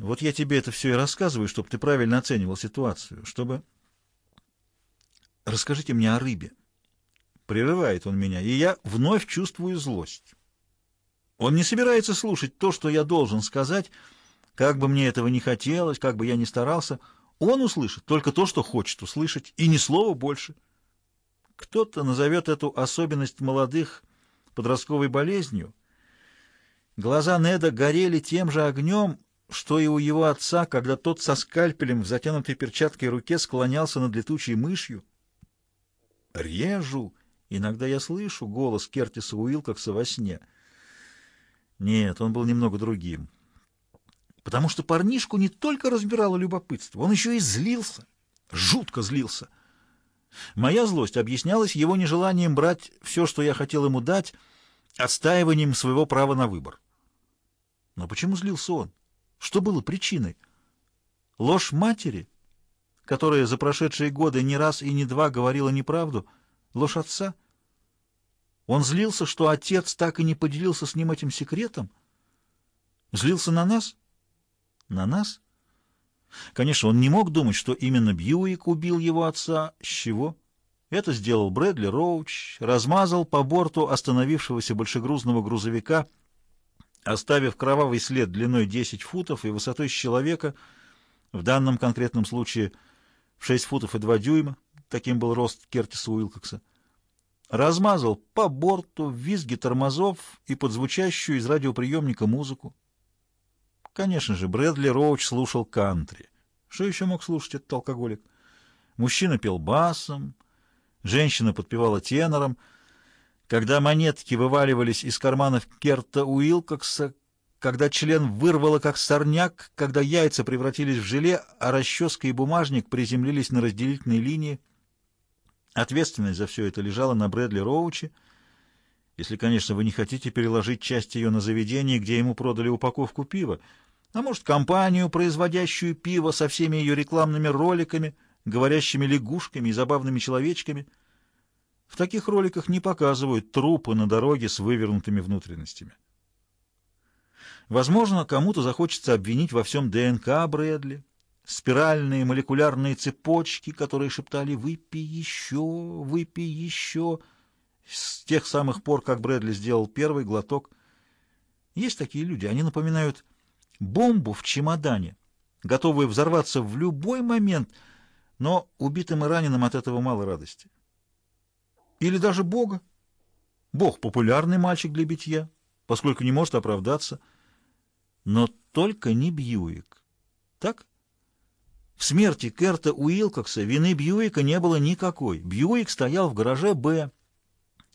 Вот я тебе это все и рассказываю, чтобы ты правильно оценивал ситуацию, чтобы... Расскажите мне о рыбе. Прерывает он меня, и я вновь чувствую злость. Он не собирается слушать то, что я должен сказать, как бы мне этого не хотелось, как бы я ни старался. Он услышит только то, что хочет услышать, и ни слова больше. Кто-то назовет эту особенность молодых подростковой болезнью. Глаза Неда горели тем же огнем, что и у его отца, когда тот со скальпелем в затянутой перчаткой руке склонялся над летучей мышью. «Режу!» Иногда я слышу голос Кертиса Уилкокса во сне. Нет, он был немного другим. Потому что парнишку не только разбирало любопытство, он еще и злился, жутко злился. Моя злость объяснялась его нежеланием брать все, что я хотел ему дать, отстаиванием своего права на выбор. Но почему злился он? Что было причиной? Ложь матери, которая за прошедшие годы не раз и не два говорила неправду, ложь отца? Он злился, что отец так и не поделился с ним этим секретом? Злился на нас? На нас? Конечно, он не мог думать, что именно Бьюик убил его отца. С чего? Это сделал Брэдли Роуч, размазал по борту остановившегося большегрузного грузовика — оставив кровавый след длиной 10 футов и высотой с человека, в данном конкретном случае в 6 футов и 2 дюйма, таким был рост Кертиса Уилкокса, размазал по борту визги тормозов и под звучащую из радиоприемника музыку. Конечно же, Брэдли Роуч слушал кантри. Что еще мог слушать этот алкоголик? Мужчина пел басом, женщина подпевала тенором — когда монетки вываливались из карманов Керта Уилкокса, когда член вырвало как сорняк, когда яйца превратились в желе, а расческа и бумажник приземлились на разделительной линии. Ответственность за все это лежала на Брэдли Роуче, если, конечно, вы не хотите переложить часть ее на заведение, где ему продали упаковку пива, а может, компанию, производящую пиво со всеми ее рекламными роликами, говорящими лягушками и забавными человечками — в таких роликах не показывают трупы на дороге с вывернутыми внутренностями. Возможно, кому-то захочется обвинить во всем ДНК Брэдли, спиральные молекулярные цепочки, которые шептали «выпей еще, выпей еще», с тех самых пор, как Брэдли сделал первый глоток. Есть такие люди, они напоминают бомбу в чемодане, готовые взорваться в любой момент, но убитым и раненым от этого мало радости. Или даже Бога. Бог — популярный мальчик для битья, поскольку не может оправдаться. Но только не Бьюик. Так? В смерти Керта Уилкокса вины Бьюика не было никакой. Бьюик стоял в гараже «Б»,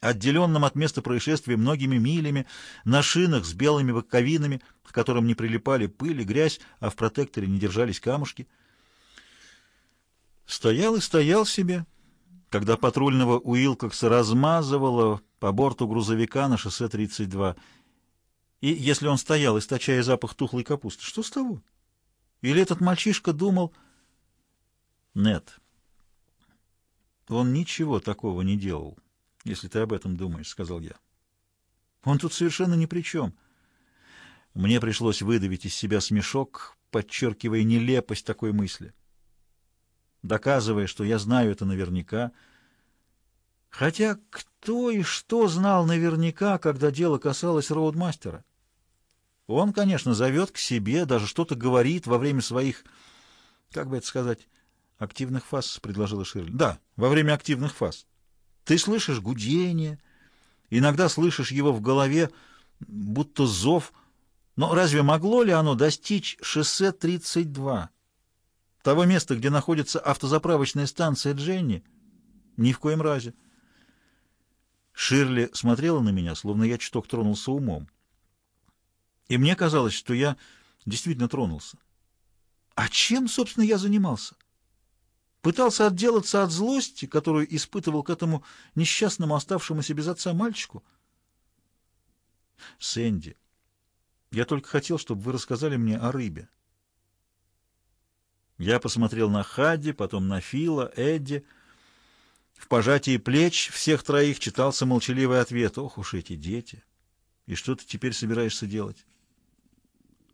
отделенном от места происшествия многими милями, на шинах с белыми боковинами, к которым не прилипали пыль и грязь, а в протекторе не держались камушки. Стоял и стоял себе, когда патрульного Уилкокса размазывало по борту грузовика на шоссе 32. И если он стоял, источая запах тухлой капусты, что с того? Или этот мальчишка думал... Нет, он ничего такого не делал, если ты об этом думаешь, — сказал я. Он тут совершенно ни при чем. Мне пришлось выдавить из себя смешок, подчеркивая нелепость такой мысли доказывая, что я знаю это наверняка. Хотя кто и что знал наверняка, когда дело касалось роудмастера? Он, конечно, зовет к себе, даже что-то говорит во время своих, как бы это сказать, активных фаз, предложила Ширли. Да, во время активных фаз. Ты слышишь гудение, иногда слышишь его в голове, будто зов, но разве могло ли оно достичь шоссе 32? Того места, где находится автозаправочная станция Дженни? Ни в коем разе. Ширли смотрела на меня, словно я чуток тронулся умом. И мне казалось, что я действительно тронулся. А чем, собственно, я занимался? Пытался отделаться от злости, которую испытывал к этому несчастному, оставшемуся без отца мальчику? Сэнди, я только хотел, чтобы вы рассказали мне о рыбе. Я посмотрел на Хадди, потом на Фила, Эдди. В пожатии плеч всех троих читался молчаливый ответ. «Ох уж эти дети! И что ты теперь собираешься делать?»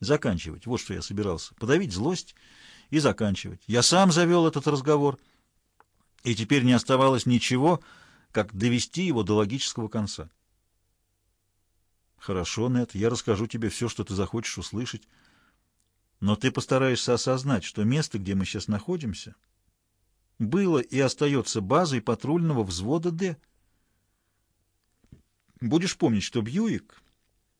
Заканчивать. Вот что я собирался. Подавить злость и заканчивать. Я сам завел этот разговор, и теперь не оставалось ничего, как довести его до логического конца. Хорошо, Нет, я расскажу тебе все, что ты захочешь услышать. Но ты постараешься осознать, что место, где мы сейчас находимся, было и остается базой патрульного взвода «Д». Будешь помнить, что Бьюик,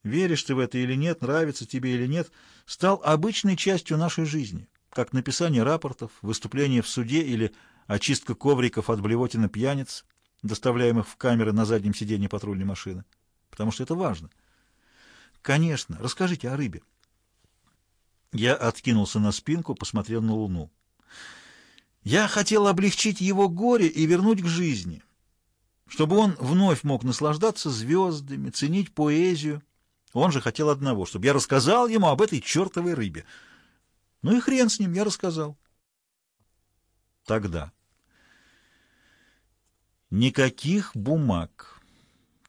веришь ты в это или нет, нравится тебе или нет, стал обычной частью нашей жизни, как написание рапортов, выступление в суде или очистка ковриков от блевотина пьяниц, доставляемых в камеры на заднем сиденье патрульной машины, потому что это важно. Конечно, расскажите о рыбе. Я откинулся на спинку, посмотрел на луну. Я хотел облегчить его горе и вернуть к жизни, чтобы он вновь мог наслаждаться звездами, ценить поэзию. Он же хотел одного, чтобы я рассказал ему об этой чертовой рыбе. Ну и хрен с ним, я рассказал. Тогда. Никаких бумаг.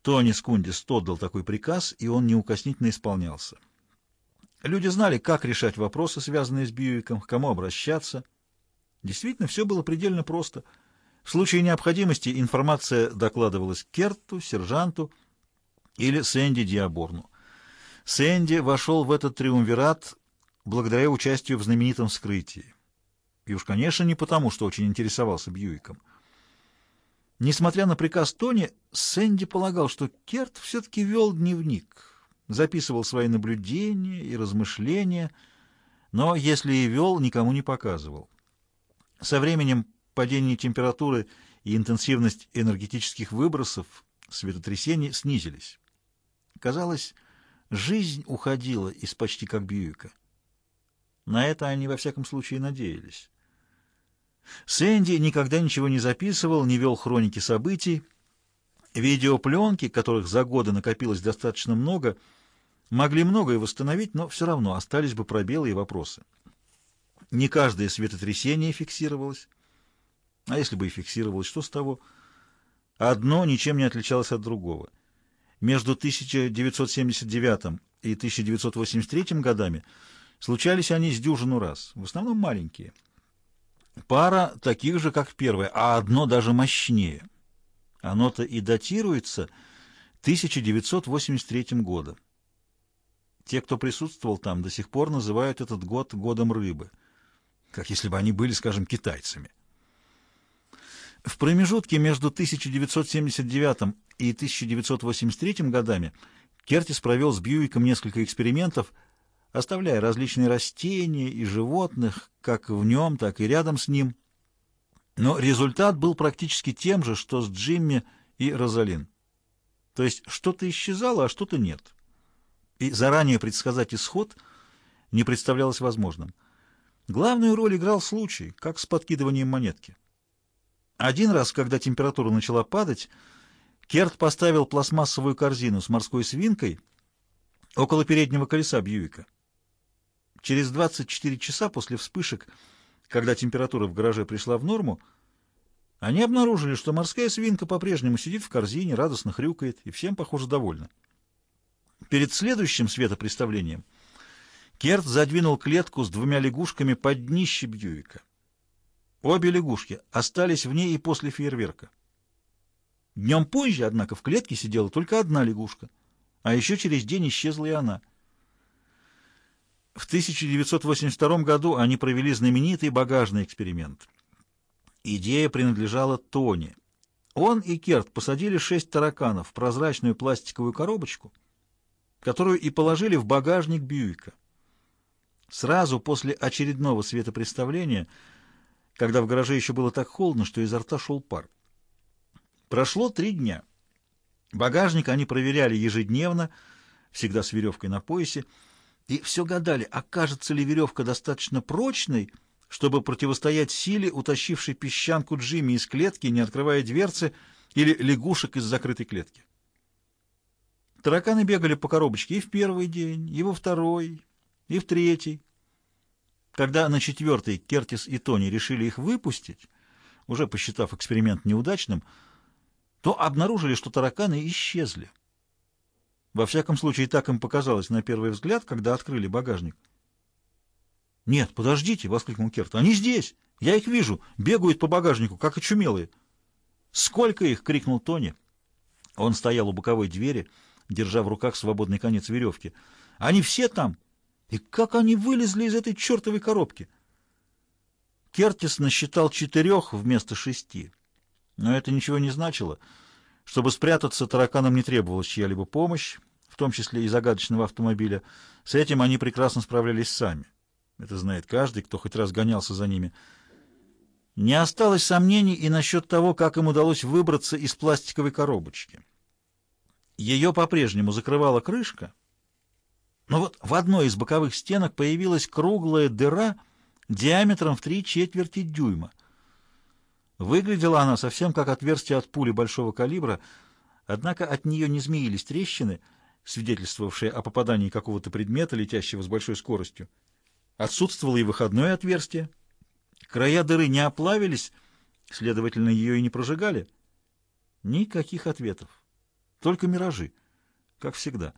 Тони Скундис отдал такой приказ, и он неукоснительно исполнялся. Люди знали, как решать вопросы, связанные с Бьюиком, к кому обращаться. Действительно, все было предельно просто. В случае необходимости информация докладывалась Керту, сержанту или Сэнди Диаборну. Сэнди вошел в этот триумвират благодаря участию в знаменитом вскрытии. И уж, конечно, не потому, что очень интересовался Бьюиком. Несмотря на приказ Тони, Сэнди полагал, что Керт все-таки вел дневник, записывал свои наблюдения и размышления, но, если и вел, никому не показывал. Со временем падение температуры и интенсивность энергетических выбросов светотрясений снизились. Казалось, жизнь уходила из почти как Бьюика. На это они во всяком случае надеялись. Сэнди никогда ничего не записывал, не вел хроники событий. Видеопленки, которых за годы накопилось достаточно много, могли многое восстановить, но все равно остались бы пробелы и вопросы. Не каждое светотрясение фиксировалось. А если бы и фиксировалось, что с того? Одно ничем не отличалось от другого. Между 1979 и 1983 годами случались они с дюжину раз, в основном маленькие. Пара таких же, как первая, а одно даже мощнее. Оно-то и датируется 1983 годом. Те, кто присутствовал там, до сих пор называют этот год годом рыбы — как если бы они были, скажем, китайцами. В промежутке между 1979 и 1983 годами Кертис провел с Бьюиком несколько экспериментов, оставляя различные растения и животных, как в нем, так и рядом с ним. Но результат был практически тем же, что с Джимми и Розалин. То есть что-то исчезало, а что-то нет. И заранее предсказать исход не представлялось возможным. Главную роль играл случай, как с подкидыванием монетки. Один раз, когда температура начала падать, Керт поставил пластмассовую корзину с морской свинкой около переднего колеса Бьюика. Через 24 часа после вспышек, когда температура в гараже пришла в норму, они обнаружили, что морская свинка по-прежнему сидит в корзине, радостно хрюкает и всем, похоже, довольна. Перед следующим светопреставлением — Керт задвинул клетку с двумя лягушками под днище Бьюика. Обе лягушки остались в ней и после фейерверка. Днем позже, однако, в клетке сидела только одна лягушка, а еще через день исчезла и она. В 1982 году они провели знаменитый багажный эксперимент. Идея принадлежала Тони. Он и Керт посадили шесть тараканов в прозрачную пластиковую коробочку, которую и положили в багажник Бьюика. Сразу после очередного светопредставления, когда в гараже еще было так холодно, что изо рта шел пар. Прошло три дня. Багажник они проверяли ежедневно, всегда с веревкой на поясе, и все гадали, окажется ли веревка достаточно прочной, чтобы противостоять силе, утащившей песчанку Джимми из клетки, не открывая дверцы, или лягушек из закрытой клетки. Тараканы бегали по коробочке и в первый день, и во второй, и в третий. Когда на четвертый Кертис и Тони решили их выпустить, уже посчитав эксперимент неудачным, то обнаружили, что тараканы исчезли. Во всяком случае, так им показалось на первый взгляд, когда открыли багажник. «Нет, подождите!» — воскликнул Керт. «Они здесь! Я их вижу! Бегают по багажнику, как очумелые!» «Сколько их?» — крикнул Тони. Он стоял у боковой двери, держа в руках свободный конец веревки. «Они все там! И как они вылезли из этой чертовой коробки?» Кертис насчитал четырех вместо шести. Но это ничего не значило. Чтобы спрятаться, тараканам не требовалась чья-либо помощь, в том числе и загадочного автомобиля. С этим они прекрасно справлялись сами. Это знает каждый, кто хоть раз гонялся за ними. Не осталось сомнений и насчет того, как им удалось выбраться из пластиковой коробочки. Ее по-прежнему закрывала крышка, но вот в одной из боковых стенок появилась круглая дыра диаметром в три четверти дюйма. Выглядела она совсем как отверстие от пули большого калибра, однако от нее не змеились трещины, свидетельствовавшие о попадании какого-то предмета, летящего с большой скоростью. Отсутствовало и выходное отверстие. Края дыры не оплавились, следовательно, ее и не прожигали. Никаких ответов. Только миражи, как всегда.